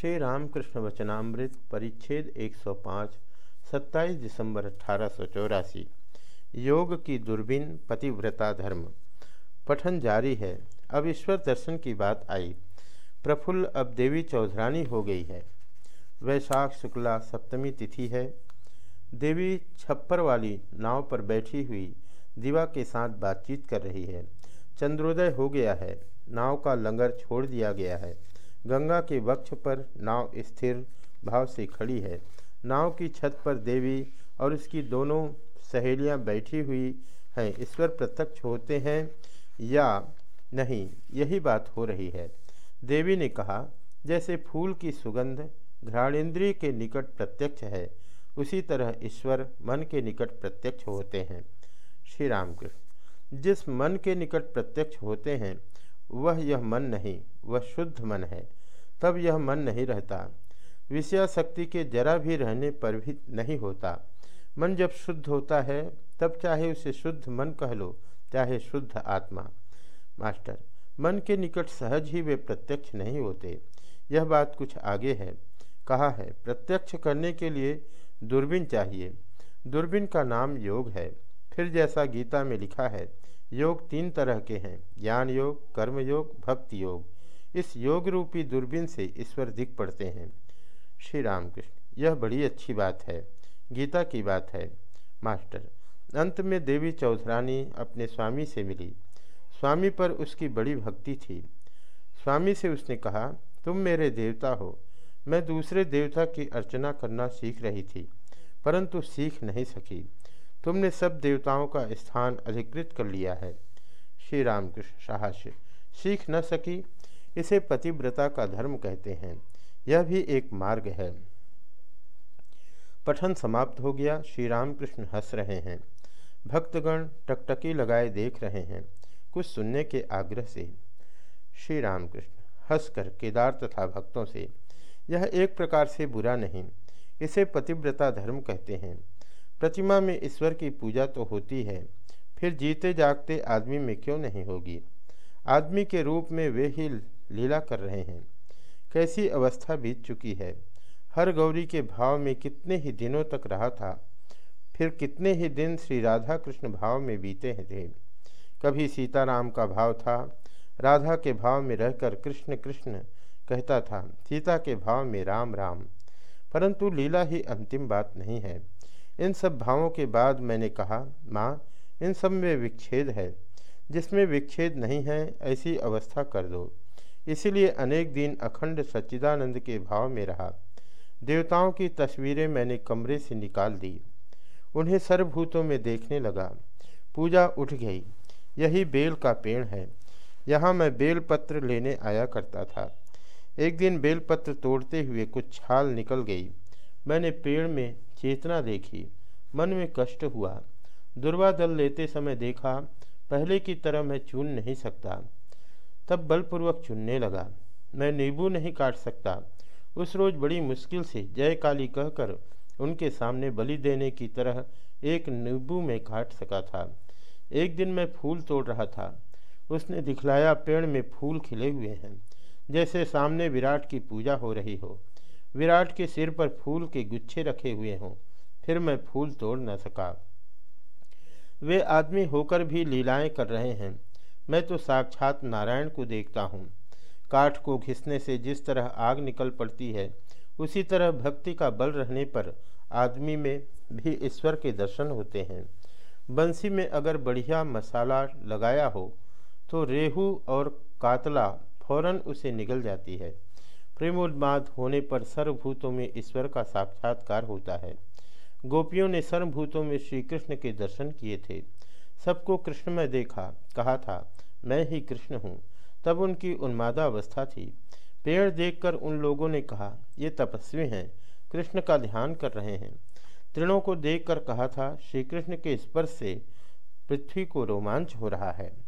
श्री रामकृष्ण वचनामृत परिच्छेद 105 27 दिसंबर अठारह सौ चौरासी। योग की दूरबीन पतिव्रता धर्म। पठन जारी है। अब ईश्वर दर्शन की बात आई। प्रफुल्ल अब देवी चौधरानी हो गई है। वैशाख शुक्ला सप्तमी तिथि है। देवी छप्पर वाली नाव पर बैठी हुई दिवा के साथ बातचीत कर रही है। चंद्रोदय हो गया है। नाव का लंगर छोड़ दिया गया है। गंगा के वक्ष पर नाव स्थिर भाव से खड़ी है। नाव की छत पर देवी और उसकी दोनों सहेलियाँ बैठी हुई हैं। ईश्वर प्रत्यक्ष होते हैं या नहीं, यही बात हो रही है। देवी ने कहा, जैसे फूल की सुगंध घ्राणेन्द्रिय के निकट प्रत्यक्ष है, उसी तरह ईश्वर मन के निकट प्रत्यक्ष होते हैं। श्री रामकृष्ण जिस मन के निकट प्रत्यक्ष होते हैं, वह यह मन नहीं, वह शुद्ध मन है। तब यह मन नहीं रहता। विषया शक्ति के जरा भी रहने पर भी नहीं होता। मन जब शुद्ध होता है, तब चाहे उसे शुद्ध मन कह लो, चाहे शुद्ध आत्मा। मास्टर, मन के निकट सहज ही वे प्रत्यक्ष नहीं होते। यह बात कुछ आगे है। कहा है, प्रत्यक्ष करने के लिए दूरबीन चाहिए। दूरबीन का नाम योग है। फिर जैसा गीता में लिखा है, योग तीन तरह के हैं। ज्ञान योग, कर्म योग, भक्ति योग। इस योग रूपी दूरबीन से ईश्वर दिख पड़ते हैं। श्री रामकृष्ण, यह बड़ी अच्छी बात है, गीता की बात है। मास्टर, अंत में देवी चौधरानी अपने स्वामी से मिली। स्वामी पर उसकी बड़ी भक्ति थी। स्वामी से उसने कहा, तुम मेरे देवता हो। मैं दूसरे देवता की अर्चना करना सीख रही थी, परंतु सीख नहीं सकी। तुमने सब देवताओं का स्थान अधिकृत कर लिया है। श्री रामकृष्ण साहस्य, सीख न सकी इसे पतिव्रता का धर्म कहते हैं। यह भी एक मार्ग है। पठन समाप्त हो गया। श्री रामकृष्ण हंस रहे हैं। भक्तगण टकटकी लगाए देख रहे हैं। कुछ सुनने के आग्रह से श्री रामकृष्ण हंसकर केदार तथा भक्तों से, यह एक प्रकार से बुरा नहीं, इसे पतिव्रता धर्म कहते हैं। प्रतिमा में ईश्वर की पूजा तो होती है, फिर जीते जागते आदमी में क्यों नहीं होगी? आदमी के रूप में वे ही लीला कर रहे हैं। कैसी अवस्था बीत चुकी है? हर गौरी के भाव में कितने ही दिनों तक रहा था, फिर कितने ही दिन श्री राधा कृष्ण भाव में बीते थे। कभी सीताराम का भाव था, राधा के भाव में रहकर कृष्ण कृष्ण कहता था, सीता के भाव में राम राम। परंतु लीला ही अंतिम बात नहीं है। इन सब भावों के बाद मैंने कहा, माँ, इन सब में विच्छेद है। जिसमें विच्छेद नहीं है, ऐसी अवस्था कर दो। इसीलिए अनेक दिन अखंड सच्चिदानंद के भाव में रहा। देवताओं की तस्वीरें मैंने कमरे से निकाल दी। उन्हें सर्वभूतों में देखने लगा। पूजा उठ गई। यही बेल का पेड़ है। यहाँ मैं बेलपत्र लेने आया करता था। एक दिन बेलपत्र तोड़ते हुए कुछ छाल निकल गई। मैंने पेड़ में चेतना देखी। मन में कष्ट हुआ। दुर्वा दल लेते समय देखा, पहले की तरह मैं चुन नहीं सकता। तब बलपूर्वक चुनने लगा। मैं नींबू नहीं काट सकता। उस रोज बड़ी मुश्किल से जय काली कहकर उनके सामने बलि देने की तरह एक नींबू में काट सका था। एक दिन मैं फूल तोड़ रहा था। उसने दिखलाया पेड़ में फूल खिले हुए हैं। जैसे सामने विराट की पूजा हो रही हो। विराट के सिर पर फूल के गुच्छे रखे हुए हों। फिर मैं फूल तोड़ न सका। वे आदमी होकर भी लीलाएँ कर रहे हैं। मैं तो साक्षात नारायण को देखता हूँ। काठ को घिसने से जिस तरह आग निकल पड़ती है, उसी तरह भक्ति का बल रहने पर आदमी में भी ईश्वर के दर्शन होते हैं। बंसी में अगर बढ़िया मसाला लगाया हो तो रेहू और कातला फ़ौरन उसे निगल जाती है। प्रेमोन्माद होने पर सर्वभूतों में ईश्वर का साक्षात्कार होता है। गोपियों ने सर्वभूतों में श्री कृष्ण के दर्शन किए थे। सबको कृष्ण में देखा, कहा था मैं ही कृष्ण हूँ। तब उनकी उन्मादा अवस्था थी। पेड़ देखकर उन लोगों ने कहा, ये तपस्वी हैं। कृष्ण का ध्यान कर रहे हैं। तृणों को देखकर कहा था श्री कृष्ण के स्पर्श से पृथ्वी को रोमांच हो रहा है।